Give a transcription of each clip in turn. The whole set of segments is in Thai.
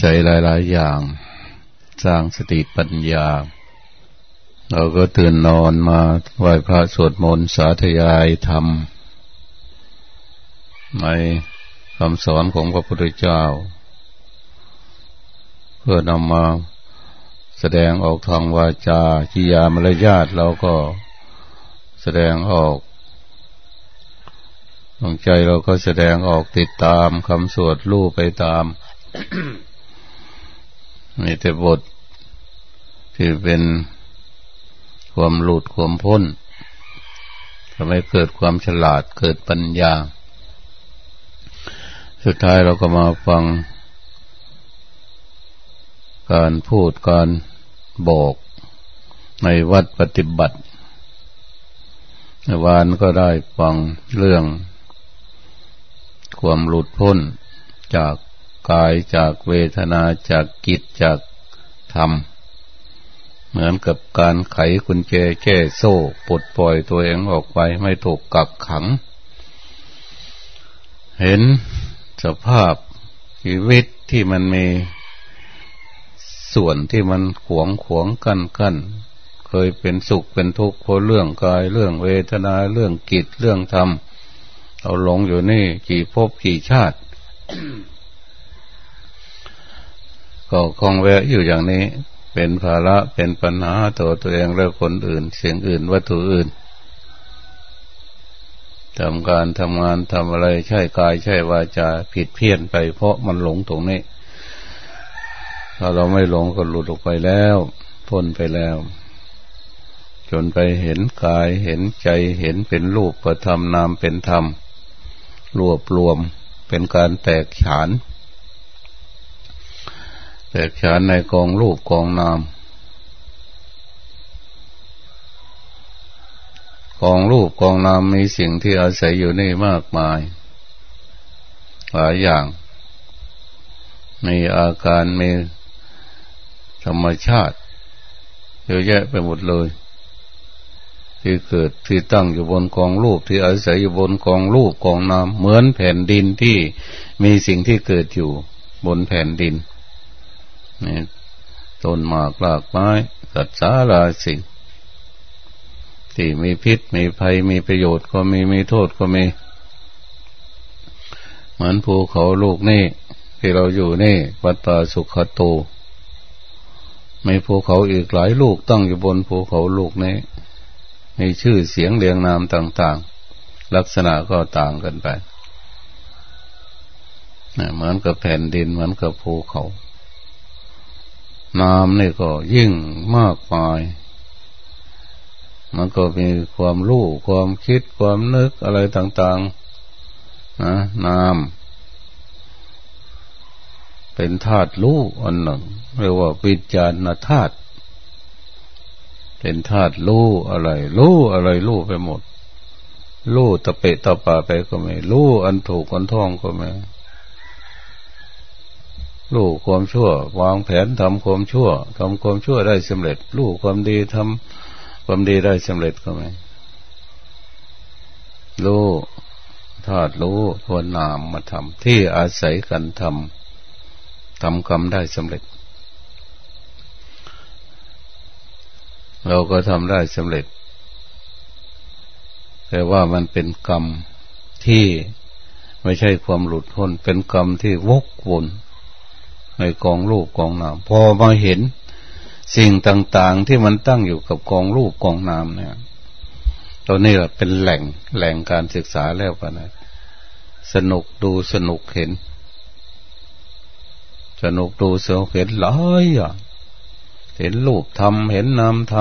ศัยหลาย ๆ อย่าง สร้างสติปัญญา เราก็ตื่นนอนมาไหว้พระสวดมนต์สาธยายธรรมในคำสอนของพระพุทธเจ้า เพื่อนำมาแสดงออกทางวาจาจิยามารยาทเราก็แสดงออกดวงใจเราก็แสดงออกติดตามคำสวดรู้ไปตาม มีแต่บทที่เป็นความหลุดความพ้นทำให้เกิดความฉลาดเกิดปัญญา สุดท้ายเราก็มาฟัง การพูดการบอกในวัดปฏิบัติในวานก็ได้ฟังเรื่อง ความหลุดพ้นจาก กายจากเวทนาจากกิจจากธรรม เหมือนกับการไขกุญแจแก้โซ่ปลดปล่อยตัวเองออกไปไม่ถูกกักขัง เห็นสภาพชีวิตที่มันมีส่วนที่มันขวงขวงกันกันเคยเป็นสุขเป็นทุกข์เพราะเรื่องกายเรื่องเวทนาเรื่องกิจเรื่องธรรม เอาหลงอยู่นี่กี่ภพกี่ชาติ ก็คงแวะอยู่อย่างนี้ เป็นภาระเป็นปัญหาตัวตัวเองและคนอื่น เสียงอื่นวัตถุอื่นทำการทำงานทำอะไรใช่กายใช่วาจาผิดเพี้ยนไป เพราะมันหลงตรงนี้ ถ้าเราไม่หลงก็หลุดออกไปแล้วพ้นไปแล้ว จนไปเห็นกายเห็นใจเห็นเป็นรูปประธรรมนามเป็นธรรม รวบรวมเป็นการแตกฉาน แตกฉานในกองรูปกองนาม กองรูปกองนามมีสิ่งที่อาศัยอยู่นี่มากมาย หลายอย่าง มีอาการมีธรรมชาติเยอะแยะไปหมดเลย ที่เกิดที่ตั้งอยู่บนกองรูปที่อาศัยอยู่บนกองรูปกองนามเหมือนแผ่นดินที่มีสิ่งที่เกิดอยู่บนแผ่นดิน นี่ต้นหมากลากไม้สัตว์สาราสิ่ง ที่มีพิษมีภัยมีประโยชน์ก็มีมีโทษก็มี เหมือนภูเขาลูกนี่ ที่เราอยู่นี่วัดป่าสุขโตมีภูเขาอีกหลายลูกตั้งอยู่บนภูเขาลูกนี้มีชื่อเสียงเรียงนามต่าง ๆ ลักษณะก็ต่างกันไปเหมือนกับแผ่นดินเหมือนกับภูเขา นามนี่ก็ยิ่งมากมาย มันก็มีความรู้ความคิดความนึกอะไรต่างๆนะนามเป็นธาตุรู้อันหนึ่งเรียกว่าวิจารณธาตุเป็นธาตุรู้อะไรรู้อะไรรู้ไปหมดรู้ตะเปะตะป่าไปก็ไม่รู้อันถูกอันท่องก็ไม่ รู้ความชั่ว วางแผนทำความชั่วทำความชั่วได้สำเร็จ รู้ความดีทำความดีได้สำเร็จก็ไหมรู้ธาตุรู้ทวนนามมาทำที่อาศัยกันทำทำกรรมได้สำเร็จ เราก็ทำได้สำเร็จ แต่ว่ามันเป็นกรรมที่ไม่ใช่ความหลุดพ้นเป็นกรรมที่วกวน ในกองรูปกองนามพอมาเห็นสิ่งต่างๆที่มันตั้งอยู่กับกองรูปกองนามเนี่ยตัวนี้เป็นแหล่งแหล่งการศึกษาแล้วกันนะสนุกดูสนุกเห็น สนุกดูสนุกเห็นหลายอย่างเห็นรูปทำเห็นนามท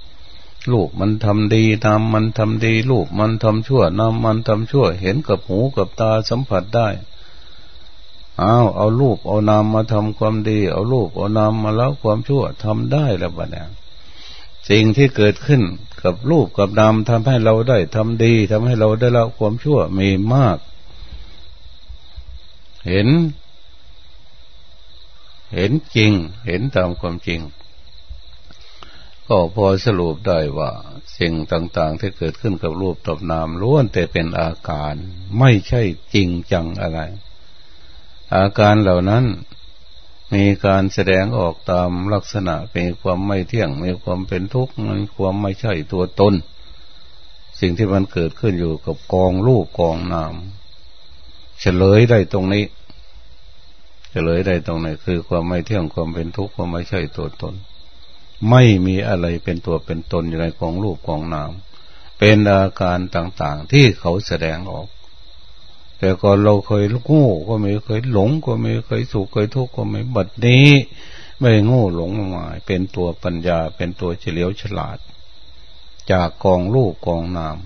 ำรูปมันทำดีนามมันทำดีรูปมันทำชั่วนามมันทำชั่ว เห็นกับหูกับตาสัมผัสได้ เอาเอารูปเอานามมาทำความดี เอารูปเอานามมาแล้วความชั่วทำได้แล้วบ้านี่สิ่งที่เกิดขึ้นกับรูปกับนามทำให้เราได้ทำดีทำให้เราได้ละความชั่วมีมาก เห็น เห็นจริง เห็นตามความจริง ก็พอสรุปได้ว่า สิ่งต่างๆ ที่เกิดขึ้นกับรูปกับนามล้วนแต่เป็นอาการ ไม่ใช่จริงจังอะไร อาการเหล่านั้นมีการแสดงออกตามลักษณะเป็นความไม่เที่ยง มีความเป็นทุกข์มีความไม่ใช่ตัวตน สิ่งที่มันเกิดขึ้นอยู่กับกองรูปกองนามเฉลยได้ตรงนี้ เฉลยได้ตรงนี้คือความไม่เที่ยงความเป็นทุกข์ความไม่ใช่ตัวตน ไม่มีอะไรเป็นตัวเป็นตนอยู่ในกองรูปกองนามเป็นอาการต่างๆที่เขาแสดงออก แต่ก่อนเราเคยโง่ก็ไม่เคยหลงก็ไม่เคยสุขเคยทุกข์ก็ไม่บัดนี้ ไม่โง่หลงมา เป็นตัวปัญญา เป็นตัวเฉลียวฉลาด จากกองลูกกองนาม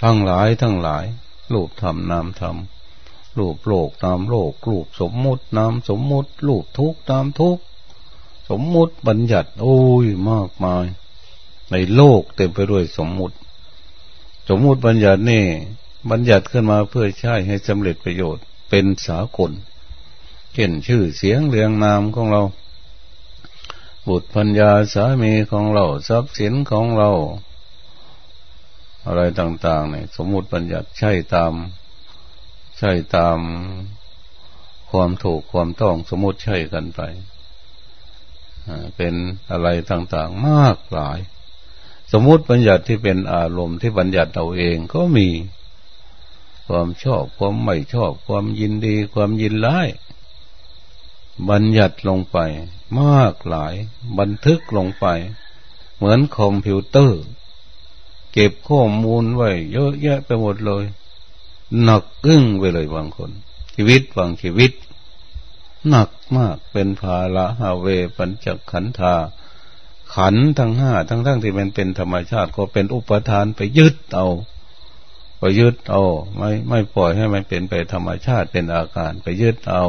ทั้งหลายทั้งหลาย รูปธรรมนามธรรมรูปโลกนามโลกรูปสมมุตินามสมมุติรูปทุกนามทุกสมมุติบัญญัติ โอ้ยมากมาย ในโลกเต็มไปด้วยสมมุติ สมมุติบัญญัตินี่บัญญัติขึ้นมาเพื่อใช้ให้สำเร็จประโยชน์เป็นสากลเช่นชื่อเสียงเรียงนามของเรา บุตรพัญญาสามีของเราทรัพย์สินของเรา อะไรต่างๆเนี่ยสมมุติบัญญัติใช่ตาม ใช่ตาม ความถูกความต้องสมมติใช่กันไปเป็นอะไรต่างๆมากหลาย สมมุติบัญญัติที่เป็นอารมณ์ที่บัญญัติเราเองก็มี ความชอบความไม่ชอบ ความยินดี ความยินร้ายบัญญัติลงไป มากหลาย บันทึกลงไป เหมือนคอมพิวเตอร์ เก็บข้อมูลไว้ เยอะแยะไปหมดเลยหนักอึ้งไปเลยบางคน ชีวิตบางชีวิตหนักมากเป็นภาระหาเวปัญจขันธา ขันทั้งห้าทั้งทั้งที่มันเป็นธรรมชาติก็เป็นอุปทานไปยึดเอาไปยึดเอาไม่ไม่ปล่อยให้มันเป็นไปธรรมชาติเป็นอาการไปยึดเอา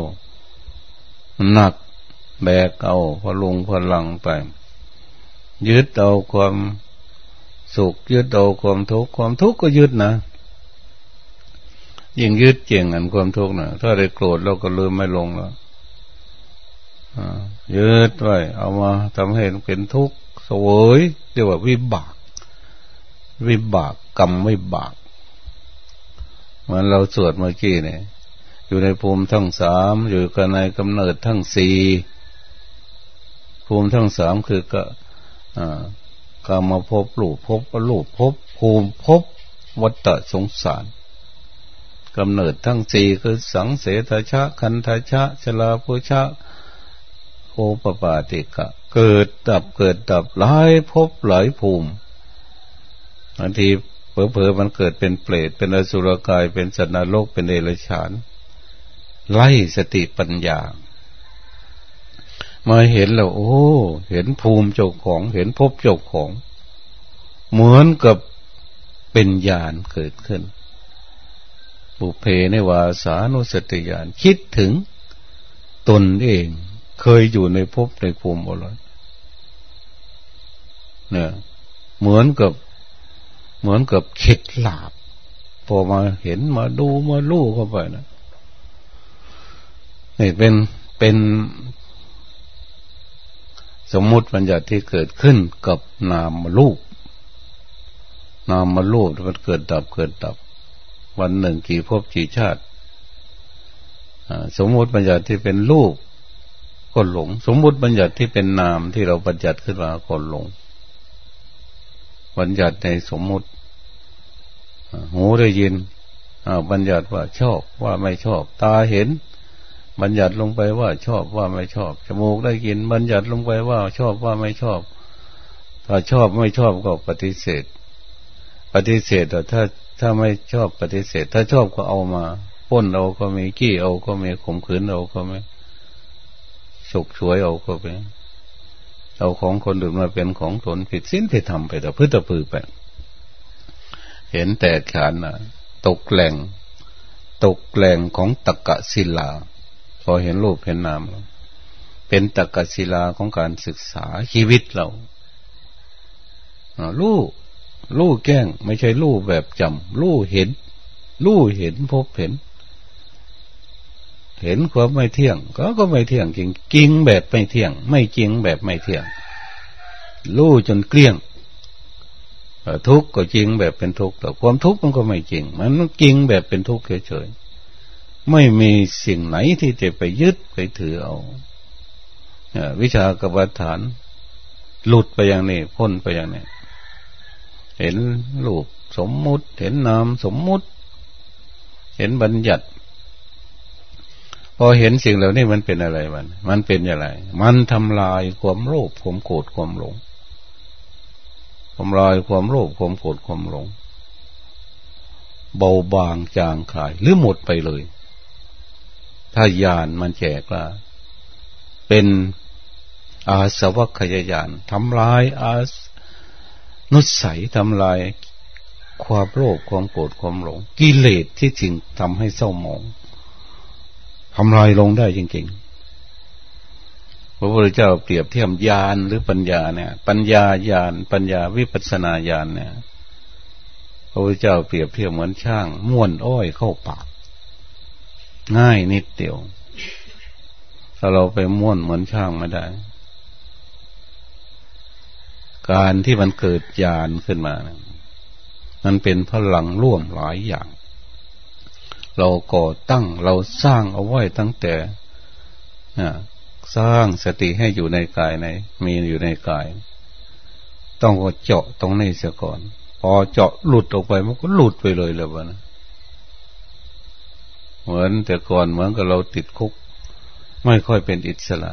หนักแบกเอาพลุงพลังไป ยึดเอาความสุขยึดเอาความทุกข์ความทุกข์ก็ยึดนะยิ่งยึดเก่งอันความทุกข์นะถ้าได้โกรธเราก็ลืมไม่ลงแล้ว ยืดไว้เอามาทำให้เป็นทุกข์สวยเรียกว่าวิบาก วิบากกรรมวิบากเหมือนเราสวดเมื่อกี้เนี่ยอยู่ในภูมิทั้งสามอยู่กันในกำเนิดทั้งสี่ภูมิทั้งสามคือก็กรรมาพบลูกพบลูกพบภูมิพบวัตสงสารกำเนิดทั้งสี่คือสังเสทชะ คันทชะชลาพุชะ ปปาติกะ เกิดดับเกิดดับหลายพบหลายภูมิบางทีเผลอๆมันเกิดเป็นเปรตเป็นอสุรกายเป็นสัตว์นรกเป็นเดรัจฉาน ไล่สติปัญญามาเห็นแล้วโอ้ เห็นภูมิเจ้าของเห็นพบเจ้าของ เหมือนกับเป็นญาณเกิดขึ้น บุเพในวาสานุสติญาณคิดถึงตนเอง เคยอยู่ในภพในภูมิอะไรเนี่ยเหมือนกับเหมือนกับเข็ดหลาบ พอมาเห็นมาดูมาลู่เข้าไปนะนี่เป็นเป็นสมมุติปัญญาที่เกิดขึ้นกับนามมาลูกนามมาลูกมันเกิดดับเกิดดับ วันหนึ่งกี่ภพกี่ชาติสมมุติปัญญาที่เป็นลูก ก็หลง สมมุติบัญญัติที่เป็นนามที่เราบัญญัติขึ้นมาก็หลง บัญญัติในสมมุติหูได้ยินบัญญัติว่าชอบว่าไม่ชอบ ตาเห็น บัญญัติลงไปว่าชอบว่าไม่ชอบจมูกได้ยิน บัญญัติลงไปว่าชอบว่าไม่ชอบ ถ้าชอบไม่ชอบก็ปฏิเสธ ปฏิเสธแต่ถ้าถ้าไม่ชอบปฏิเสธ ถ้าชอบก็เอามาป้นเอาก็มีกี้เอาก็มีข่มขืนเอาก็มี ฉกช่วยเอาก็ไป เอาของคนอื่นมาเป็นของตนผิดสิ้นผิดธรรมไปแต่พื้นตะพือไป เห็นแต่ขานนะตกแหล่ง ตกแหล่งของตะกะศิลา พอเห็นรูปเห็นนามเป็นตะกะศิลาของการศึกษาชีวิตเรารู้รู้แก้ง ไม่ใช่รู้แบบจำรู้เห็นรู้เห็นพบเห็น เห็นความไม่เที่ยง ก็ก็ไม่เที่ยงจริงจริงแบบไม่เที่ยง ไม่จริงแบบไม่เที่ยง รู้จนเกลี้ยงทุกข์ก็จริงแบบเป็นทุกข์แต่ความทุกข์มันก็ไม่จริง มันจริงแบบเป็นทุกข์เฉยๆไม่มีสิ่งไหนที่จะไปยึดไปถือเอาวิชากรรมฐาน หลุดไปอย่างนี้พ้นไปอย่างนี้เห็นรูปสมมุติ เห็นนามสมมุติ เห็นบัญญัติ พอเห็นสิ่งเหล่านี้มันเป็นอะไรมัน มันเป็นอย่างไร มันทำลายความโลภความโกรธความหลงทำลายความโลภความโกรธความหลง เบาบางจางคลายหรือหมดไปเลย ถ้าญาณมันแจกละเป็นอาสวัคยายานทำลายอานุสัยทำลายความโลภความโกรธความหลง กิเลสที่จริงทำให้เศร้าหมอง ทำลายลงได้จริงๆ พระพุทธเจ้าเปรียบเทียบญาณหรือปัญญาเนี่ย ปัญญาญาณปัญญาวิปัสนาญาณเนี่ย พระพุทธเจ้าเปรียบเทียบเหมือนช่าง ม้วนอ้อยเข้าปาก ง่ายนิดเดียว ถ้าเราไปม้วนเหมือนช่างไม่ได้ การที่มันเกิดญาณขึ้นมามันเป็นพลังร่วมหลายอย่าง เราก่อตั้งเราสร้างเอาไว้ตั้งแต่สร้างสติให้อยู่ในกายใน มีอยู่ในกาย ต้องเจาะตรงนี้เสียก่อน พอเจาะหลุดออกไปมันก็หลุดไปเลยเลยวะนะเหมือนแต่ก่อนเหมือนกับเราติดคุก ไม่ค่อยเป็นอิสระ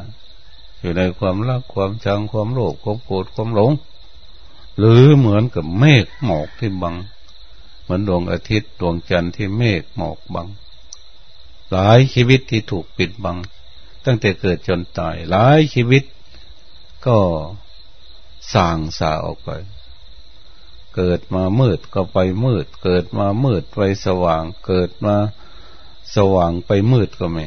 อยู่ในความรักความชังความโลภความโกรธความหลง หรือเหมือนกับเมฆหมอกที่บัง เหมือนดวงอาทิตย์ดวงจันทร์ที่เมฆหมอกบัง หลายชีวิตที่ถูกปิดบัง ตั้งแต่เกิดจนตาย หลายชีวิตก็สางสาออกไป เกิดมามืดก็ไปมืด เกิดมามืดไปสว่าง เกิดมาสว่างไปมืดก็ไม่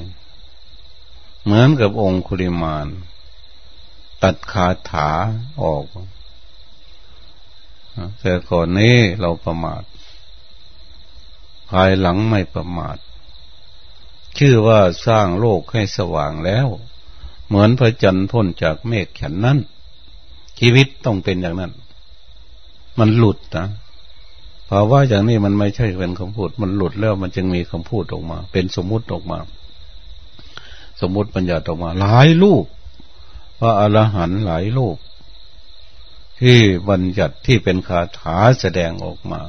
เหมือนกับองคุริมานตัดขาถาออก แต่ก่อนนี้เราประมาท ภายหลังไม่ประมาท ชื่อว่าสร้างโลกให้สว่างแล้ว เหมือนพระจันทร์พ้นจากเมฆฉันนั้น ชีวิตต้องเป็นอย่างนั้น มันหลุดนะภาวะอย่างนี้มันไม่ใช่เป็นคำพูด มันหลุดแล้วมันจึงมีคำพูดออกมา เป็นสมมุติออกมา สมมุติปัญญาออกมา หลายลูกว่าอรหันต์หลายลูกที่บัญญัติที่เป็นคาถาแสดงออกมา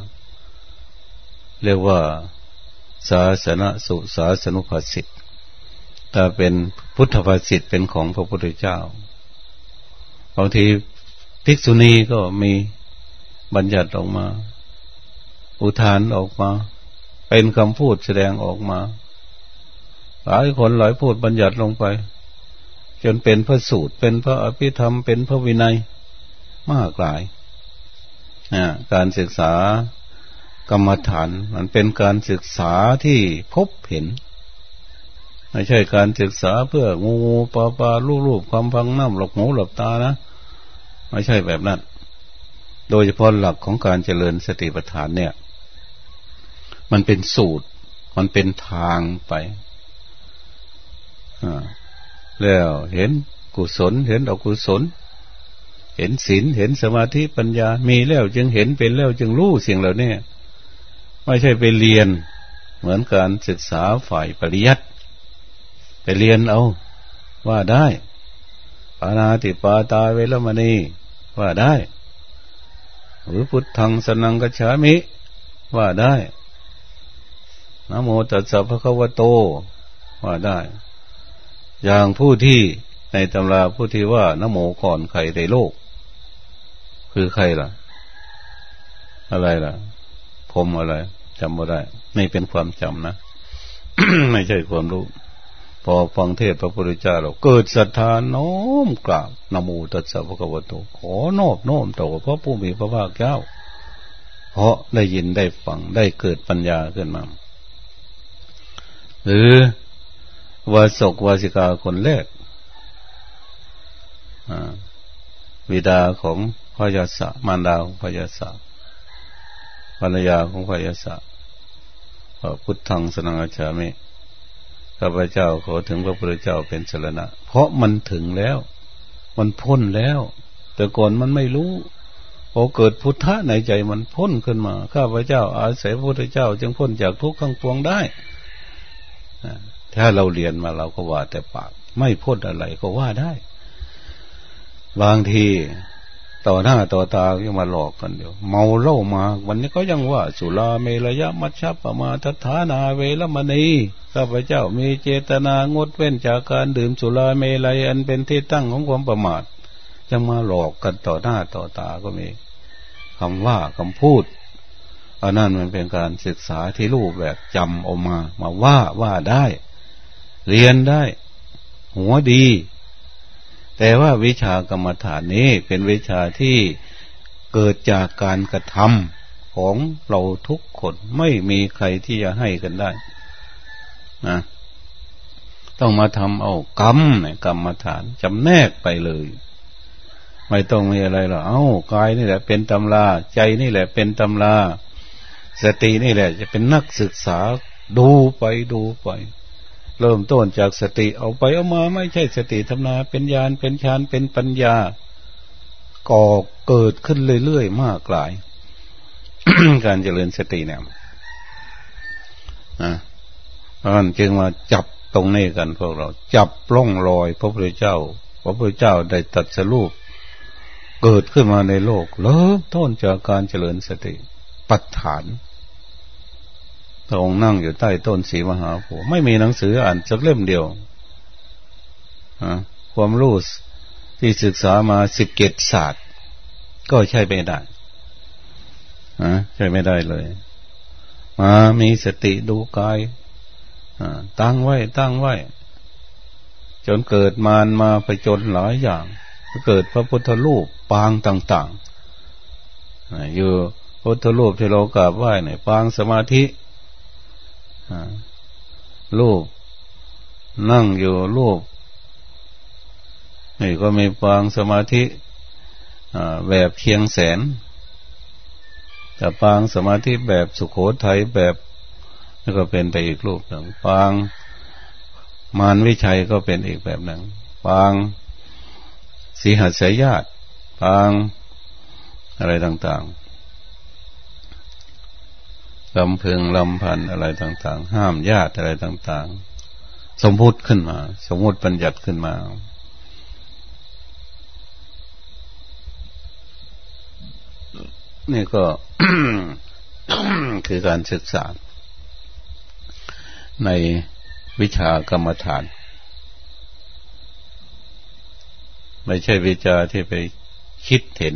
เรียกว่าศาสนสุศาสนุภาสิทธิ์ถ้าเป็นพุทธภาสิทธิ์เป็นของพระพุทธเจ้าบางทีภิกษุณีก็มีบัญญัติออกมา อุทานออกมา เป็นคำพูดแสดงออกมา หลายคนหลายพูดบัญญัติลงไป จนเป็นพระสูตร เป็นพระอภิธรรม เป็นพระวินัย มากหลาย การศึกษา กรรมฐาน มันเป็นการศึกษาที่พบเห็น ไม่ใช่การศึกษาเพื่องูปลาปลาลูกลูกความพังน้ำหลบหูหลบตานะ ไม่ใช่แบบนั้น โดยเฉพาะหลักของการเจริญสติปัฏฐานเนี่ย มันเป็นสูตร มันเป็นทางไปแล้วเห็นกุศล เห็นอกุศล เห็นศีลเห็นสมาธิปัญญา มีแล้วจึงเห็นเป็นแล้วจึงรู้สิ่งเหล่านี้ ไม่ใช่ไปเรียน เหมือนการศึกษาฝ่ายปริยัติไปเรียนเอา ว่าได้ปานาติปาตาเวลมณีว่าได้ หรือพุทธังสนังกชามิ ว่าได้นโมตัสสะภะคะวโต ว่าได้ อย่างผู้ที่ในตำราผู้ที่ว่านโมก่อนใครในโลก คือใครล่ะ อะไรล่ะ พรมอะไรจำไม่ได้ ไม่เป็นความจำนะ ไม่ใช่ความรู้ พอฟังเทศพระพุทธเจ้าเราเกิดศรัทธาน้อมกราบนโมตัสสะพระคัมภีขอนอบน้อมต่อพระผู้มีพระภาคเจ้า เพราะได้ยินได้ฟังได้เกิดปัญญาขึ้นมา หรือวาสกวาสิกาคนแรกวิดาของพยาสมารดาของพยาสะ ภรรยาของพยาสะพระพุทธังสนังอาชามิข้าพเจ้าขอถึงพระพุทธเจ้าเป็นสรณะ เพราะมันถึงแล้ว มันพ้นแล้ว แต่ก่อนมันไม่รู้พอเกิดพุทธะในใจมันพ้นขึ้นมา ข้าพเจ้า อาศัยพระพุทธเจ้า จึงพ้นจากทุกข์ข้งปวงได้ถ้าเราเรียนมาเราก็ว่าแต่ปาก ไม่พ้นอะไรก็ว่าได้ บางที ต่อหน้าต่อตาก็มาหลอกกันเดี๋ยวเมาเล่ามา วันนี้ก็ยังว่า สุราเมรยะมัชฌปมาทัฐานาเวรมณีข้าพเจ้ามีเจตนางดเว้นจากการดื่มสุราเมลัยอันเป็นที่ตั้งของความประมาทยังมาหลอกกันต่อหน้าต่อตาก็มีคำว่าคำพูดอันนั้นมันเป็นการศึกษาที่รูปแบบจำออกมา มาว่าว่าได้ เรียนได้ หัวดี แต่ว่าวิชากรรมฐานนี้เป็นวิชาที่เกิดจากการกระทำของเราทุกคนไม่มีใครที่จะให้กันได้นะต้องมาทำเอากรรมเนี่ยกรรมฐานจำแนกไปเลย ไม่ต้องมีอะไรหรอกเอ้ากายนี่แหละเป็นตำราใจนี่แหละเป็นตำราสตินี่แหละ จะเป็นนักศึกษาดูไปดูไป เริ่มต้นจากสติเอาไปเอามาไม่ใช่สติธรรมนาเป็นญาณเป็นฌานเป็นปัญญาก่อเกิดขึ้นเรื่อยๆมากหลาย การเจริญสติเนี่ยนะมันจึงมาจับตรงนี้กันพวกเรา จับล่องรอย พระพุทธเจ้า พระพุทธเจ้าได้ตัดสรูป เกิดขึ้นมาในโลกเริ่มต้นจากการเจริญสติ ปัฏฐาน ระองค์นั่งอยู่ใต้ต้นสีมหาโพธิ์ไม่มีหนังสืออ่านสักเล่มเดียวความรู้ที่ศึกษามาสิบเกตศาสตร์ ก็ใช่ไม่ได้ใช่ไม่ได้เลยมามีสติดูกายตั้งไว้ ตั้งไว้ จนเกิดมารมาไปจนหลายอย่างเกิดพระพุทธรูปปางต่าง ๆ อยู่พุทธรูปที่เรากราบไหว้เนี่ยปางสมาธิ รูปนั่งอยู่รูปนี่ก็มีปางสมาธิแบบเคียงแสนแต่ปางสมาธิแบบสุขโขทัยแบบนี่ก็เป็นไปอีกรูปหนึ่งปางมารวิชัยก็เป็นอีกแบบหนึ่งปางสีหัสยญาติปางอะไรต่าง ๆ ลำพึงลำพันอะไรต่าง ๆ ห้ามญาติอะไรต่าง ๆ สมมุติขึ้นมา สมมุติปัญญัติขึ้นมานี่ก็คือการศึกษา ในวิชากรรมฐาน ไม่ใช่วิชาที่ไปคิดเห็น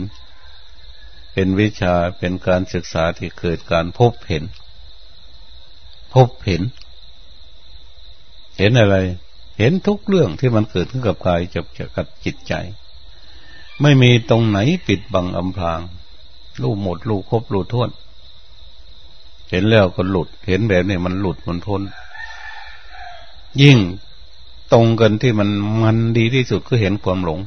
เป็นวิชาเป็นการศึกษาที่เกิดการพบเห็น พบเห็น เห็นอะไร เห็นทุกเรื่องที่มันเกิดขึ้นกับกายจับกับจิตใจ ไม่มีตรงไหนปิดบังอำพรางรู้หมดรู้ครบรู้ท้วน เห็นแล้วก็หลุด เห็นแบบนี้มันหลุดมันพ้น ยิ่งตรงกันที่มันมันดีที่สุดคือเห็นความหลง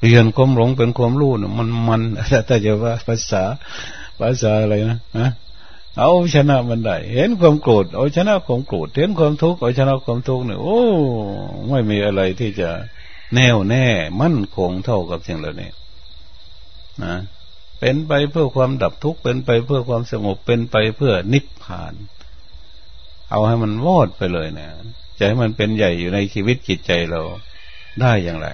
เรียนความหลงเป็นความรู้เนี่ยมันมันแต่จะว่าภาษาภาษาอะไรนะฮะเอาชนะมันได้ เห็นความโกรธเอาชนะความโกรธเห็นความทุกข์เอาชนะความทุกข์เนี่ยโอ้ไม่มีอะไรที่จะแน่วแน่ มั่นคงเท่ากับสิ่งเหล่านี้นะเป็นไปเพื่อความดับทุกข์เป็นไปเพื่อความสงบเป็นไปเพื่อนิพพาน เอาให้มันวอดไปเลยเนี่ยจะให้มันเป็นใหญ่อยู่ในชีวิตจิตใจเราได้อย่างไร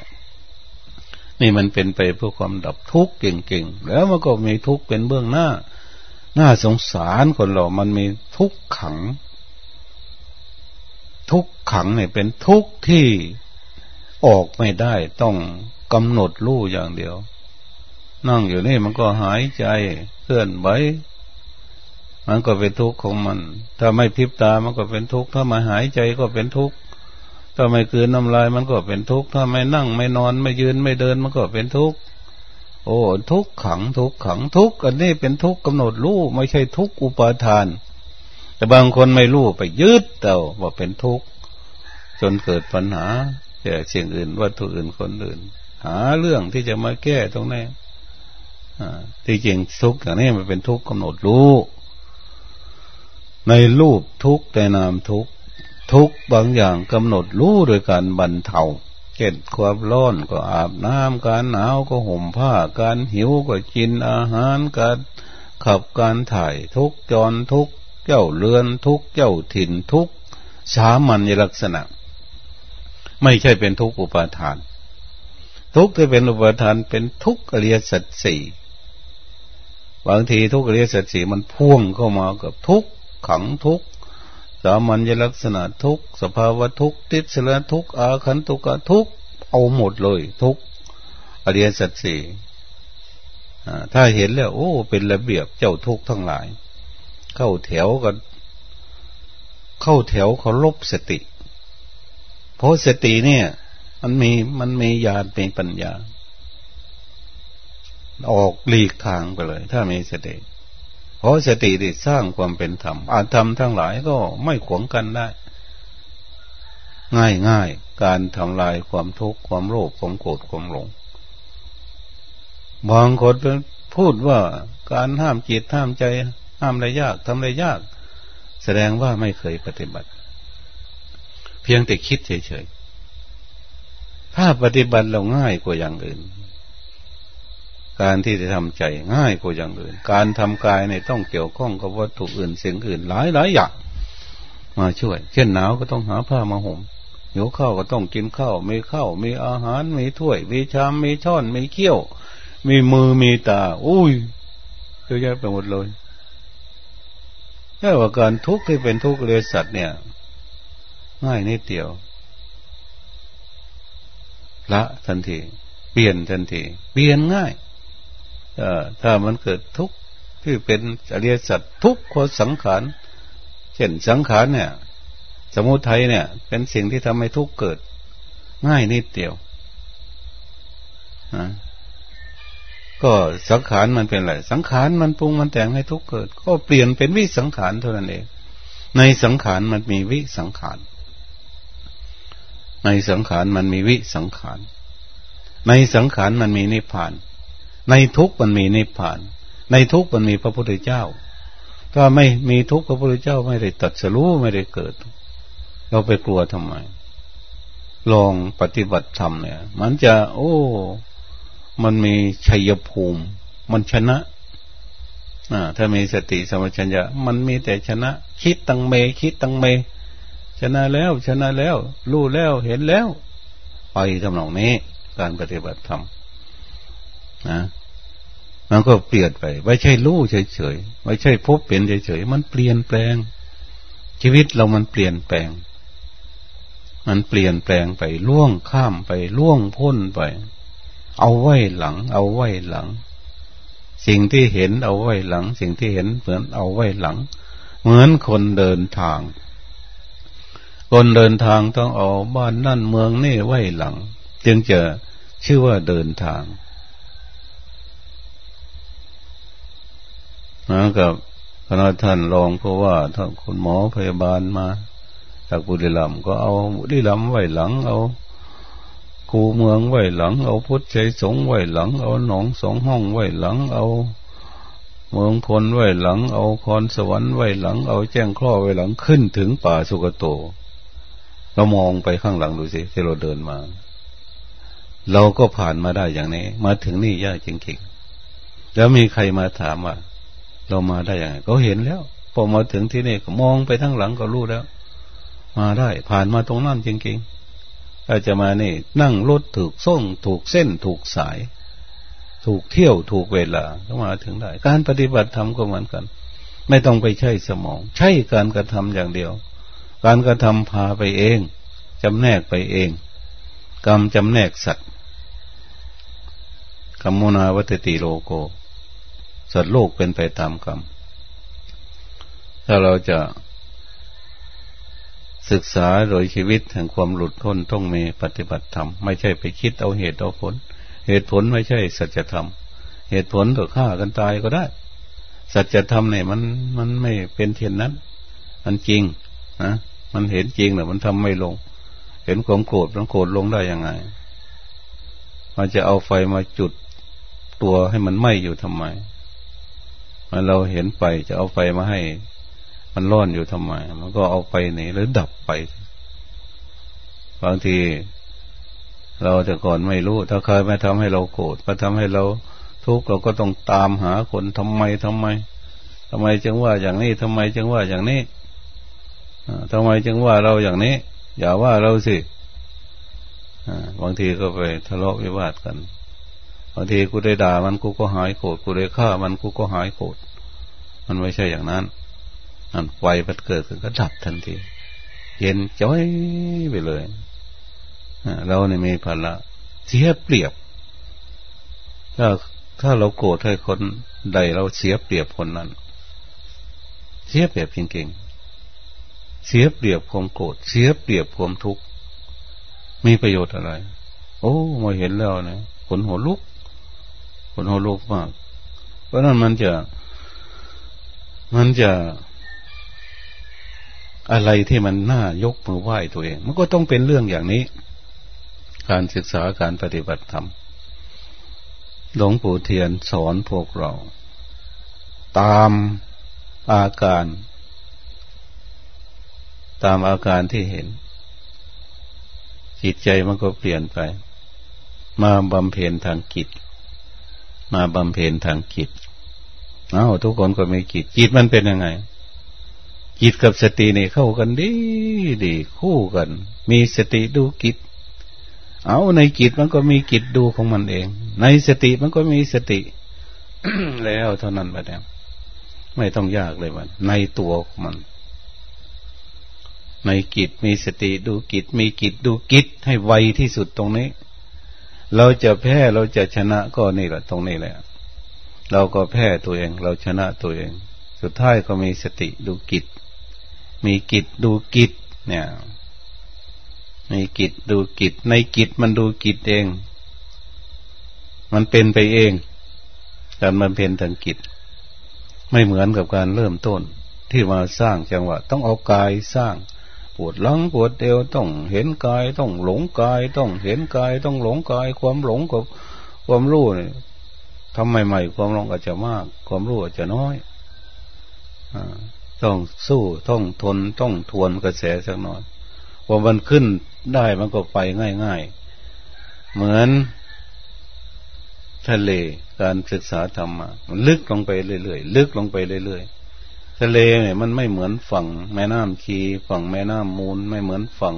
นี่มันเป็นไปเพื่อความดับทุกข์เก่งๆ แล้วมันก็มีทุกข์เป็นเบื้องหน้าหน้าสงสารคนเรา มันมีทุกข์ขัง ทุกข์ขังเนี่ยเป็นทุกข์ที่ออกไม่ได้ต้องกำหนดรู้อย่างเดียว นั่งอยู่นี่มันก็หายใจเคลื่อนไหวมันก็เป็นทุกข์ของมัน ถ้าไม่พิบตามันก็เป็นทุกข์ ถ้ามาหายใจก็เป็นทุกข์ ถ้าไม่คืนน้ำลายมันก็เป็นทุกข์ถ้าไม่นั่งไม่นอนไม่ยืนไม่เดินมันก็เป็นทุกข์โอ้ทุกข์ขังทุกข์ขังทุกข์อันนี้เป็นทุกข์กำหนดรู้ไม่ใช่ทุกข์อุปาทาน แต่บางคนไม่รู้ไปยึดเต่าว่าเป็นทุกข์จนเกิดปัญหาแก่สิ่งอื่นวัตถุอื่นคนอื่น หาเรื่องที่จะมาแก้ตรงนี้ที่จริงทุกอย่างนี้มันเป็นทุกข์กำหนดรู้ ในรูปทุกข์แต่นามทุกข์ ทุกบางอย่างกำหนดรู้โดยการบรรเทาเช่นความร้อนก็อาบน้ำการหนาวก็ห่มผ้าการหิวก็กินอาหารการขับการถ่ายทุกจรทุกเจ้าเรือนทุกเจ้าถิ่นทุกสามัญลักษณะ ไม่ใช่เป็นทุกอุปาทาน ทุกที่เป็นอุปาทานเป็นทุกอริยสัจสี่บางทีทุกอริยสัจสี่มันพ่วงเข้ามากับทุกขังทุกามัญลักษณะทุกสภาวะทุกติสละทุกอาคันตุกะทุกเอาหมดเลย ทุกอริยสัจสี่ถ้าเห็นแล้ว โอ้ เป็นระเบียบเจ้าทุกทั้งหลาย เข้าแถวกัน เข้าแถวเขาลบสติ เพราะสติเนี่ย มันมีมันมีญาณมีปัญญา ออกหลีกทางไปเลย ถ้ามีสติ เพราะสติที่สร้างความเป็นธรรมอาธรรมทั้งหลายก็ไม่ขวงกันได้ ง่ายง่ายการทำลายความทุกข์ความโลภความโกรธความหลง บางคนพูดว่าการห้ามจิตห้ามใจห้ามอะไรยากทำอะไรยาก แสดงว่าไม่เคยปฏิบัติ เพียงแต่คิดเฉยๆถ้าปฏิบัติเราง่ายกว่าอย่างอื่น การที่จะทำใจง่ายกว่าอย่างอื่น การทำกายเนี่ยต้องเกี่ยวข้องกับวัตถุอื่นเสียงอื่นหลายหลายอย่างมาช่วย เช่นหนาวก็ต้องหาผ้ามาห่มหิวข้าวก็ต้องกินข้าวมีข้าวมีอาหารมีถ้วย มีชามมีช้อนมีเขี้ยว มีมือมีตา อุ้ยเยอะแยะไปหมดเลยแค่ว่าการทุกข์ที่เป็นทุกข์เลยสัตว์เนี่ยง่ายนิดเดียว ละทันที เปลี่ยนทันที เปลี่ยนง่าย ถ้ามันเกิดทุกข์ที่เป็นอริยสัตทุกข์คสังขาร เช่นสังขารเนี่ย สมุทัยเนี่ย เป็นสิ่งที่ทำให้ทุกข์เกิด ง่ายนิดเดียวก็สังขารมันเป็นอะไร สังขารมันปรุงมันแต่งให้ทุกข์เกิด ก็เปลี่ยนเป็นวิสังขารเท่านั้นเอง ในสังขารมันมีวิสังขาร ในสังขารมันมีวิสังขาร ในสังขารมันมีนิพพาน ในทุกมันมีนิพพาน ในทุกมันมีพระพุทธเจ้า ถ้าไม่มีทุกพระพุทธเจ้าไม่ได้ตัดสรู้ไม่ได้เกิด เราไปกลัวทำไม ลองปฏิบัติธรรมเนี่ย มันจะ โอ้ มันมีชัยภูมิ มันชนะถ้ามีสติสมัชัญญะมันมีแต่ชนะ คิดตังเม คิดตังเม ชนะแล้วชนะแล้ว รู้แล้วเห็นแล้ว ไปทำหนองนี้ การปฏิบัติธรรม นะมันก็เปลี่ยนไป ไม่ใช่รู้เฉยๆไม่ใช่พบเปลี่ยนเฉยๆมันเปลี่ยนแปลง ชีวิตเรามันเปลี่ยนแปลง มันเปลี่ยนแปลงไปล่วงข้ามไปล่วงพ้นไป เอาไว้หลัง เอาไว้หลัง สิ่งที่เห็นเอาไว้หลัง สิ่งที่เห็นเหมือนเอาไว้หลัง เหมือนคนเดินทาง คนเดินทางต้องเอาบ้านนั่นเมืองนี่ไว้หลัง จึงจะชื่อว่าเดินทาง นะกับคณะท่านรองเพราะว่าท่าคุณหมอพยาบาลมาจากบุรีรัมย์ก็เอาบุรีรัมย์ไว้หลัง เอาคูเมืองไว้หลัง เอาพุทธใจสงไว้หลัง เอาหนองสองห้องไว้หลัง เอาเมืองคนไว้หลัง เอาคอนสวรรค์ไว้หลัง เอาแจ้งข้อไว้หลังขึ้นถึงป่าสุกโต เรามองไปข้างหลังดูสิที่เราเดินมา เราก็ผ่านมาได้อย่างนี้ มาถึงนี่ยากจริงๆแล้วมีใครมาถามว่า เรามาได้ยังไงก็เห็นแล้วพอมาถึงที่นี่ก็มองไปทั้งหลังก็รู้แล้ว มาได้ ผ่านมาตรงนั้นจริงๆถ้าจะมานี่ นั่งรถถูกส่ง ถูกเส้น ถูกสาย ถูกเที่ยวถูกเวลาก็มาถึงได้ การปฏิบัติธรรมก็เหมือนกัน ไม่ต้องไปใช้สมอง ใช่การกระทำอย่างเดียว การกระทำพาไปเองจำแนกไปเอง กรรมจำแนกสัตว์กรรมนาวัตติโลโก สัตว์โลกเป็นไปตามกรรม ถ้าเราจะศึกษาโดยชีวิตแห่งความหลุดพ้นต้องมีปฏิบัติธรรม ไม่ใช่ไปคิดเอาเหตุเอาผล เหตุผลไม่ใช่สัจธรรม เหตุผลก็ฆ่ากันตายก็ได้ สัจธรรมเนี่ยมันมันไม่เป็นเทียนนั้น มันจริงนะมันเห็นจริงแต่มันทำไม่ลง เห็นความโกรธมันโกรธลงได้ยังไง มันจะเอาไฟมาจุดตัวให้มันไหม้อยู่ทำไม มันเราเห็นไฟจะเอาไฟมาให้ มันร้อนอยู่ทำไม มันก็เอาไปหนีหรือดับไป บางที เราแต่ก่อนไม่รู้ ถ้าเคยมาทำให้เราโกรธมาทำให้เราทุกข์เราก็ต้องตามหาคนทำไมทำไมทำไมจึงว่าอย่างนี้ทำไมจึงว่าอย่างนี้ทำไมจึงว่าเราอย่างนี้ อย่าว่าเราสิบางทีก็ไปทะเลาะวิวาทกัน บางทีกูได้ด่ามันกูก็หายโกรธกูได้ฆ่ามันกูก็หายโกรธมันไม่ใช่อย่างนั้นนั่นไฟมันเกิดขึ้นก็ดับทันที เย็นจ้อยไปเลยเราเนี่ยมีพละเสียเปรียบ ถ้าถ้าเราโกรธให้คนใดเราเสียเปรียบคนนั้น เสียเปรียบจริงๆเสียเปรียบความโกรธเสียเปรียบความทุกข์มีประโยชน์อะไร โอ้มาเห็นแล้วนะขนหัวลุก ขนหัวลุกมาก เพราะนั้นมันจะ มันจะอะไรที่มันน่ายกมือไหว้ตัวเอง มันก็ต้องเป็นเรื่องอย่างนี้ การศึกษาการปฏิบัติธรรมหลวงปู่เทียนสอนพวกเรา ตามอาการ ตามอาการที่เห็น จิตใจมันก็เปลี่ยนไป มาบำเพ็ญทางจิต มาบำเพ็ญทางจิตเอาทุกคนก็มีจิตจิตมันเป็นยังไง จิตกับสตินี่เข้ากันดีดีคู่กัน มีสติดูจิต เอาในจิตมันก็มีจิตดูของมันเอง ในสติมันก็มีสติแล้วเท่านั้นไปแล้วไม่ต้องยากเลยมันในตัวของมัน ในกิจมีสติดูกิจมีกิจดูกิจให้ไวที่สุดตรงนี้ เราจะแพ้เราจะชนะก็นี่แหละ ตรงนี้แหละ เราก็แพ้ตัวเอง เราชนะตัวเอง สุดท้ายก็มีสติดูกิจ มีกิจดูกิจเนี่ยมีกิจดูกิจในกิจมันดูกิจเอง มันเป็นไปเองการมันเป็นทางกิจ ไม่เหมือนกับการเริ่มต้นที่มาสร้างจังหวะ ต้องเอากายสร้าง ปวดหลังปวดเอวต้องเห็นกายต้องหลงกายต้องเห็นกายต้องหลงกาย ความหลงกับความรู้เนี่ยทำใหม่ๆความหลงอาจจะมาก ความรู้อาจจะน้อยอต้องสู้ต้องทนต้องทวนกระแสสักหน่อยพอมันขึ้นได้มันก็ไปง่ายๆ เหมือนทะเลการศึกษาธรรมะมันลึกลงไปเรื่อยๆลึกลงไปเรื่อยๆ ทะเลเนี่ยมันไม่เหมือนฝั่ง แม่น้ำชีฝั่งแม่น้ำมูล ไม่เหมือนฝั่ง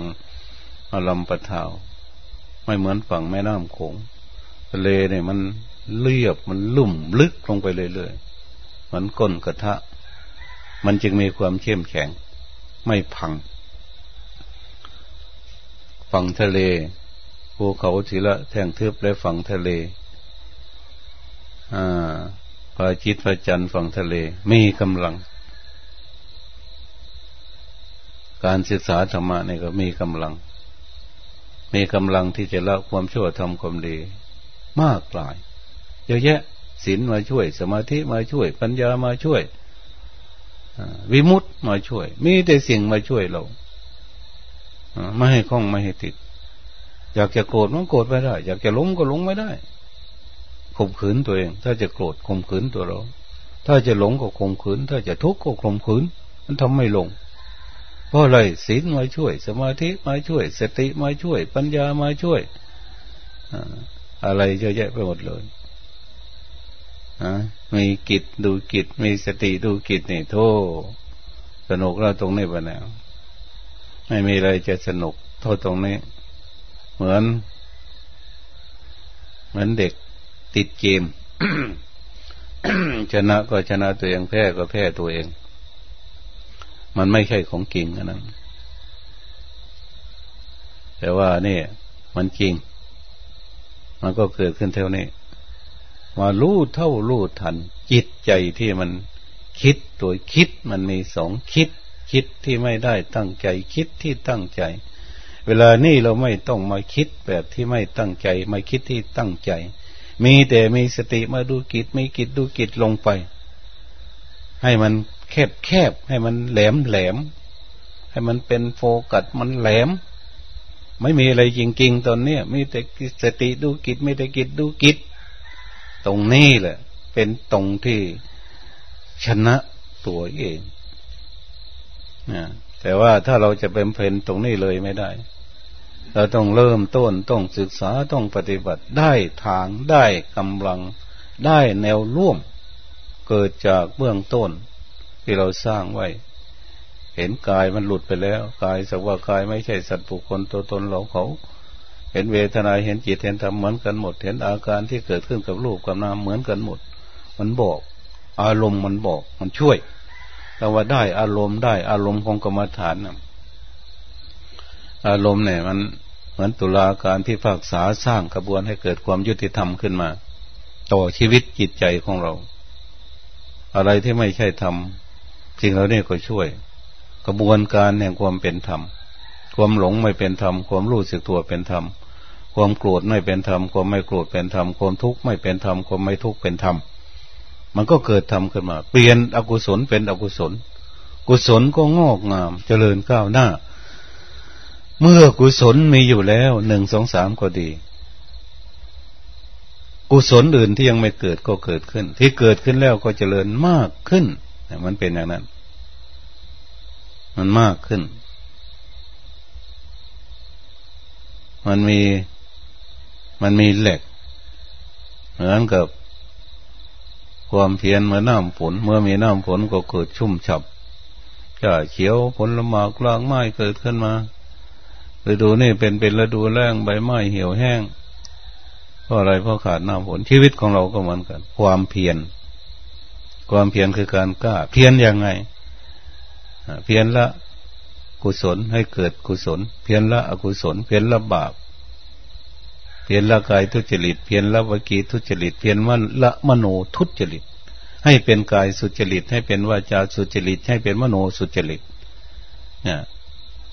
อลัมปะทาไม่เหมือนฝั่งแม่น้ำโขงทะเลเนี่ยมันเรียบมันลุ่มลึกลงไปเรื่อยๆเหมือนก้นกระทะ มันจึงมีความเข้มแข็ง ไม่พัง ฝั่งทะเลภูเขาทีละแท่งทึบและฝั่งทะเล อ่าพระจิตพระจันทร์ฝั่งทะเลมีกำลัง การศึกษาธรรมะนี่ก็มีกำลัง มีกำลังที่จะละความชั่วทำความดี มากหลายเยอะแยะศีลมาช่วย สมาธิมาช่วย ปัญญามาช่วยวิมุตต์มาช่วย มีแต่สิ่งมาช่วยเราไม่ให้คล้องไม่ให้ติด อยากจะโกรธมันโกรธไม่ได้ อยากจะล้มก็ล้มไม่ได้ข่มขืนตัวเอง ถ้าจะโกรธข่มขืนตัวเรา ถ้าจะหลงก็ข่มขืน ถ้าจะทุกข์ก็ข่มขืน มันทำไม่ลง เพราะอะไรศีลมาช่วย สมาธิมาช่วย สติมาช่วย ปัญญามาช่วยอะไรเยอะแยะไปหมดเลยมีกิจดูกิจมีสติดูกิจนี่โทษสนุกแล้วตรงนี้ปะเนี่ยไม่มีอะไรจะสนุกเท่าตรงนี้ เหมือน เหมือนเด็กติดเกมชนะก็ชนะตัวเองแพ้ก็แพ้ตัวเอง มันไม่ใช่ของจริงนะแต่ว่านี่มันจริง มันก็เกิดขึ้นเท่านี้มารู้เท่ารู้ทัน จิตใจที่มันคิดตัวคิดมันมีสองคิด คิดที่ไม่ได้ตั้งใจ คิดที่ตั้งใจ เวลานี่เราไม่ต้องมาคิดแบบที่ไม่ตั้งใจมาคิดที่ตั้งใจ มีแต่มีสติมาดูกิจมีกิจดูกิจลงไป ให้มัน แคบแคบให้มันแหลมแหลม ให้มันเป็นโฟกัสมันแหลม ไม่มีอะไรจริงๆตอนเนี้ยมีแต่สติดูกิจไม่แต่กิจดูกิจตรงนี้แหละ เป็นตรงที่ชนะตัวเองนะแต่ว่าถ้าเราจะเป็นเพนตรงนี้เลยไม่ได้ เราต้องเริ่มต้นต้องศึกษาต้องปฏิบัติได้ทางได้กำลังได้แนวร่วม เกิดจากเบื้องต้น ที่เราสร้างไว้ เห็นกายมันหลุดไปแล้ว กายสักว่ากายไม่ใช่สัตว์บุคคลตัวตนเราเขา เห็นเวทนาเห็นจิตเห็นธรรมเหมือนกันหมด เห็นอาการที่เกิดขึ้นกับรูปกับนามเหมือนกันหมด มันบอก อารมณ์มันบอก มันช่วยแต่ว่าได้อารมณ์ได้อารมณ์ของกรรมฐานนะอารมณ์เนี่ยมันเหมือนตุลาการที่ภาคษาสร้างกระบวนให้เกิดความยุติธรรมขึ้นมา ต่อชีวิตจิตใจของเรา อะไรที่ไม่ใช่ธรรม สิ่งเหล่านี้ก็ช่วย กระบวนการแห่งความเป็นธรรม ความหลงไม่เป็นธรรม ความรู้สึกตัวเป็นธรรม ความโกรธไม่เป็นธรรม ความไม่โกรธเป็นธรรม ความทุกข์ไม่เป็นธรรม ความไม่ทุกข์เป็นธรรม มันก็เกิดทำขึ้นมา เปลี่ยนอกุศลเป็นอกุศล กุศลก็งอกงาม เจริญก้าวหน้า เมื่อกุศลมีอยู่แล้วหนึ่งสองสามก็ดีกุศลอื่นที่ยังไม่เกิดก็เกิดขึ้น ที่เกิดขึ้นแล้วก็เจริญมากขึ้น มันเป็นอย่างนั้น มันมากขึ้น มันมี มันมีเหล็ก เหมือนกับ ความเพียรเมื่อน้ำฝน เมื่อมีน้ำฝนก็เกิดชุ่มฉับจะเขียวผลละหมากลางไม้เกิดขึ้นมาฤดูนี่เป็นเป็นฤดูแรงใบไม้เหี่ยวแห้งเพราะอะไรเพราะขาดน้ำฝนชีวิตของเราก็เหมือนกัน ความเพียร ความเพียรคือการกล้า เพียรยังไง เพียรละกุศลให้เกิดกุศล เพียรละอกุศล เพียรละบาป เพียรละกายทุจริต เพียรละวกีทุจริต เพียรมันละมโนทุจริต ให้เป็นกายสุจริต ให้เป็นวาจาสุจริต ให้เป็นมโนสุจริต เนี่ย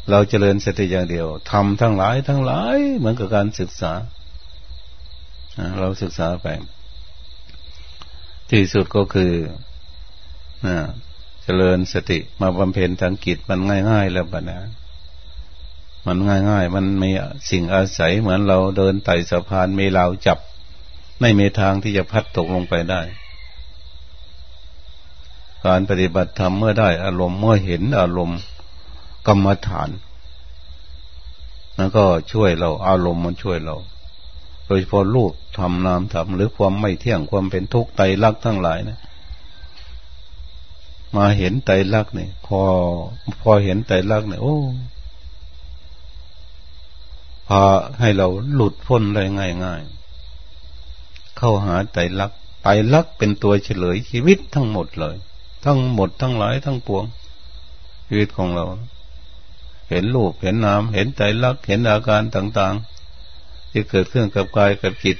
เราเจริญสติอย่างเดียวทำทั้งหลายทั้งหลายเหมือนกับการศึกษา เราศึกษาไป ที่สุดก็คือเจริญสติมาบำเพ็ญทางกิจมันง่าย ๆ แล้วปะนะ มันง่าย ๆ มันมีสิ่งอาศัยเหมือนเราเดินไต่สะพานมีเราจับ ไม่มีทางที่จะพัดตกลงไปได้ การปฏิบัติธรรมเมื่อได้อารมณ์เมื่อเห็นอารมณ์กรรมฐานแล้วก็ช่วยเราอารมณ์มันช่วยเรา โดยเฉพาะรูป ทำนามทำหรือความไม่เที่ยงความเป็นทุกข์ไตรลักษณ์ทั้งหลายนะมาเห็นไตรลักษณ์เนี่ยพอพอเห็นไตรลักษณ์เนี่ยโอ้พาให้เราหลุดพ้นได้ง่ายๆเข้าหาไตรลักษณ์ไตรลักษณ์เป็นตัวเฉลยชีวิตทั้งหมดเลย ทั้งหมดทั้งหลายทั้งปวง ชีวิตของเรา เห็นรูปเห็นนามเห็นไตรลักษณ์เห็นอาการต่าง ๆ ที่เกิดขึ้นกับกายกับจิต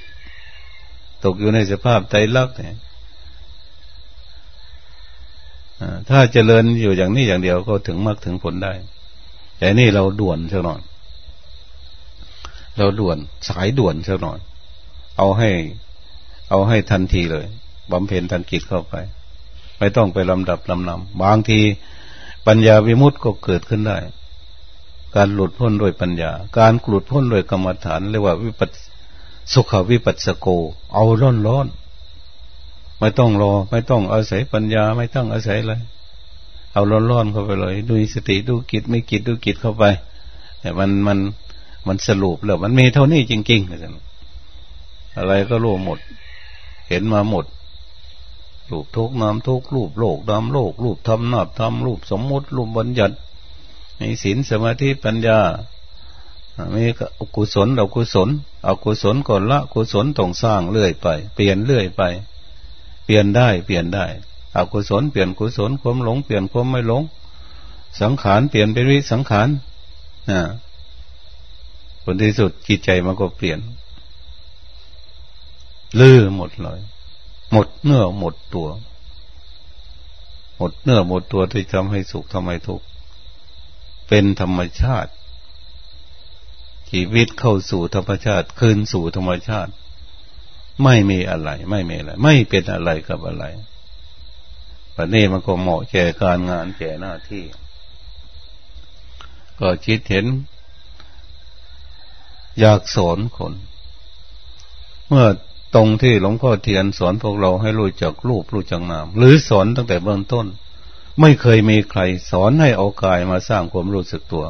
ตกอยู่ในสภาพไตรลักเนี่ยถ้าเจริญอยู่อย่างนี้อย่างเดียวก็ถึงมากถึงผลได้ แต่นี่เราด่วนเท่านั้นเราด่วนสายด่วนเสียหน่อยเอาให้ เอาให้ทันทีเลยบำเพ็ญทันกิจเข้าไป ไม่ต้องไปลำดับลำนำบางทีปัญญาวิมุตติก็เกิดขึ้นได้ การหลุดพ้นโดยปัญญา การหลุดพ้นโดยกรรมฐานเรียกว่าวิปัส สุขวิปัสสโก เอาร้อนร้อนไม่ต้องรอ ไม่ต้องอาศัยปัญญา ไม่ต้องอาศัยอะไรเอาร้อนร้อนเข้าไปเลยดูสติดูกิจไม่กิจดูกิจเข้าไป แต่มันมันมันสรุปแล้วมันมีเท่านี้จริงๆอะไรก็รู้หมด เห็นมาหมดรูปทุกน้ำทุกรูปโลกดำโลกรูปธรรมนาบธรรมรูปสมมุติรูปบัญญัติมีศีลสมาธิปัญญา มีกุศลอกุศลเอากุศลก่อนละกุศลต้องสร้างเรื่อยไป เปลี่ยนเรื่อยไป เปลี่ยนได้เปลี่ยนได้อกุศลเปลี่ยนกุศลความหลงเปลี่ยนความไม่หลง สังขารเปลี่ยนเป็นวิสังขารนะผลที่สุดจิตใจมันก็เปลี่ยนลื้อหมดเลย หมดเนื้อหมดตัว หมดเนื้อหมดตัวที่ทำให้สุขทำให้ทุกข์เป็นธรรมชาติ ชีวิตเข้าสู่ธรรมชาติคืนสู่ธรรมชาติ ไม่มีอะไร ไม่มีอะไร ไม่เป็นอะไรกับอะไรวันนี้มันก็เหมาะแก่การงานแก่หน้าที่ ก็คิดเห็น อยากสอนคน เมื่อตรงที่หลวงพ่อเทียนสอนพวกเราให้รู้จักรูปรู้จักนาม หรือสอนตั้งแต่เบื้องต้น ไม่เคยมีใครสอนให้เอากายมาสร้างความรู้สึกตัว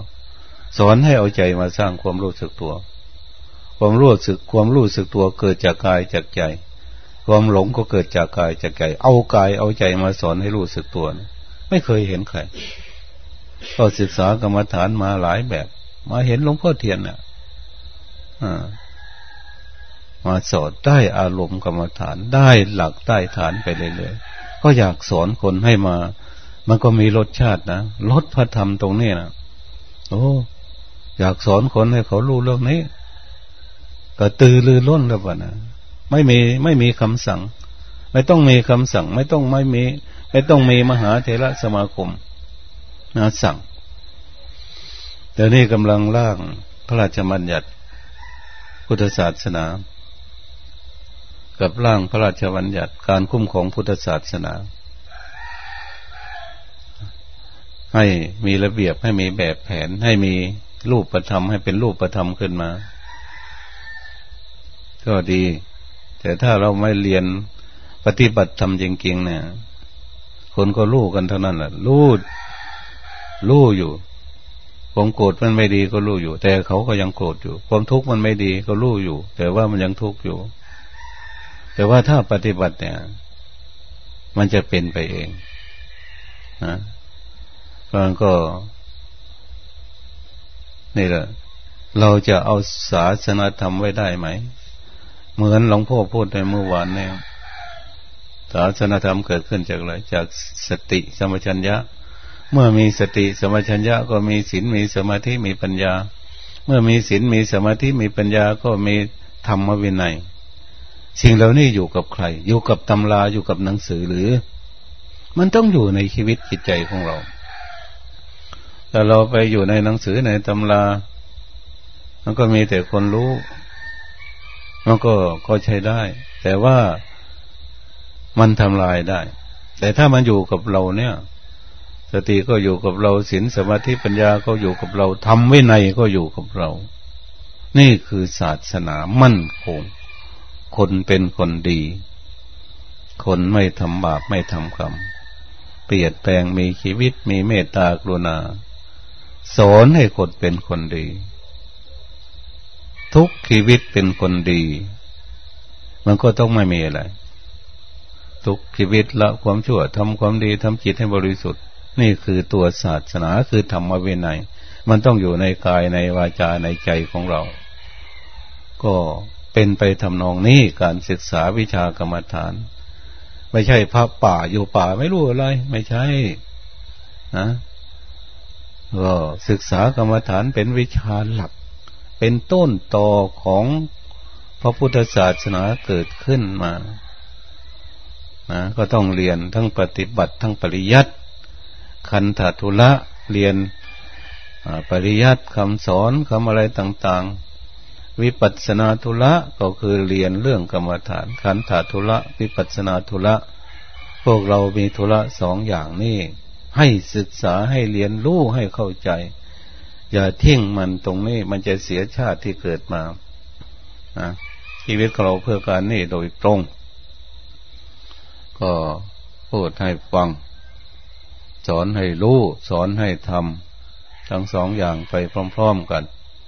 สอนให้เอาใจมาสร้างความรู้สึกตัว ความรู้สึกความรู้สึกตัวเกิดจากกายจากใจ ความหลงก็เกิดจากกายจากใจ เอากายเอาใจมาสอนให้รู้สึกตัว ไม่เคยเห็นใครก็ศึกษากรรมฐานมาหลายแบบ มาเห็นหลวงพ่อเทียนเนี่ยมาสอนได้อารมณ์กรรมฐานได้หลักได้ฐานไปเรื่อยๆก็อยากสอนคนให้มา มันก็มีรสชาตินะรสพระธรรมตรงนี้นะโอ้ อยากสอนคนให้เขารู้เรื่องนี้ ก็ตือรือล้นแล้วปะนะไม่มีไม่มีคำสั่ง ไม่ต้องมีคำสั่ง ไม่ต้องไม่มี ไม่ต้องมีมหาเถระสมาคมนะสั่งเดี๋ยวนี้กำลังร่างพระราชบัญญัติ พุทธศาสนา กับร่างพระราชบัญญัติการคุ้มของพุทธศาสนา ให้มีระเบียบให้มีแบบแผนให้มี รูปประธรรมให้เป็นรูปประธรรมขึ้นมา ก็ดี แต่ถ้าเราไม่เรียนปฏิบัติธรรมจริงๆเนี่ย คนก็รู้กันเท่านั้นแหละรู้รู้อยู่ความโกรธมันไม่ดีก็รู้อยู่ แต่เขาก็ยังโกรธอยู่ความทุกข์มันไม่ดีก็รู้อยู่ แต่ว่ามันยังทุกข์อยู่ แต่ว่าถ้าปฏิบัติเนี่ย มันจะเป็นไปเองนะมันก็ นี่แหละ เราจะเอาศาสนาธรรมไว้ได้ไหม เหมือนหลวงพ่อพูดในเมื่อวานเนี่ยศาสนาธรรมเกิดขึ้นจากอะไร จากสติสมัชัญญะ เมื่อมีสติสมัชัญญะ ก็มีศีลมีสมาธิมีปัญญา เมื่อมีศีลมีสมาธิมีปัญญาก็มีธรรมวินัยสิ่งเหล่านี้อยู่กับใคร อยู่กับตำราอยู่กับหนังสือหรือ มันต้องอยู่ในชีวิตจิตใจของเรา แต่เราไปอยู่ในหนังสือในตำรา มันก็มีแต่คนรู้ มันก็ก็ใช้ได้ แต่ว่ามันทำลายได้ แต่ถ้ามันอยู่กับเราเนี่ย สติก็อยู่กับเราศีลสมาธิปัญญาก็อยู่กับเราทำวินัยก็อยู่กับเรา นี่คือศาสนามั่นคง คนเป็นคนดี คนไม่ทำบาปไม่ทำกรรมเปลี่ยนแปลงมีชีวิตมีเมตตากรุณา สอนให้คนเป็นคนดี ทุกชีวิตเป็นคนดี มันก็ต้องไม่มีอะไร ทุกชีวิตละความชั่วทำความดีทำจิตให้บริสุทธิ์ นี่คือตัวศาสนาคือธรรมวินัยมันต้องอยู่ในกายในวาจาในใจของเรา ก็เป็นไปทำนองนี้การศึกษาวิชากรรมฐาน ไม่ใช่พระป่าอยู่ป่าไม่รู้อะไร ไม่ใช่นะ ก็ศึกษากรรมฐานเป็นวิชาหลัก เป็นต้นต่อของพระพุทธศาสนาเกิดขึ้นมานะก็ต้องเรียนทั้งปฏิบัติทั้งปริยัติคันธทุละเรียนปริยัติคำสอนคำอะไรต่าง ๆ วิปัสนาทุละก็คือเรียนเรื่องกรรมฐานคันธทุละวิปัสนาทุละพวกเรามีทุละสองอย่างนี้ ให้ศึกษาให้เรียนรู้ให้เข้าใจ อย่าทิ้งมันตรงนี้ มันจะเสียชาติที่เกิดมาชีวิตของเราเพื่อการนี่โดยตรง ก็พูดให้ฟัง สอนให้รู้ สอนให้ทำทั้งสองอย่างไปพร้อม ๆกัน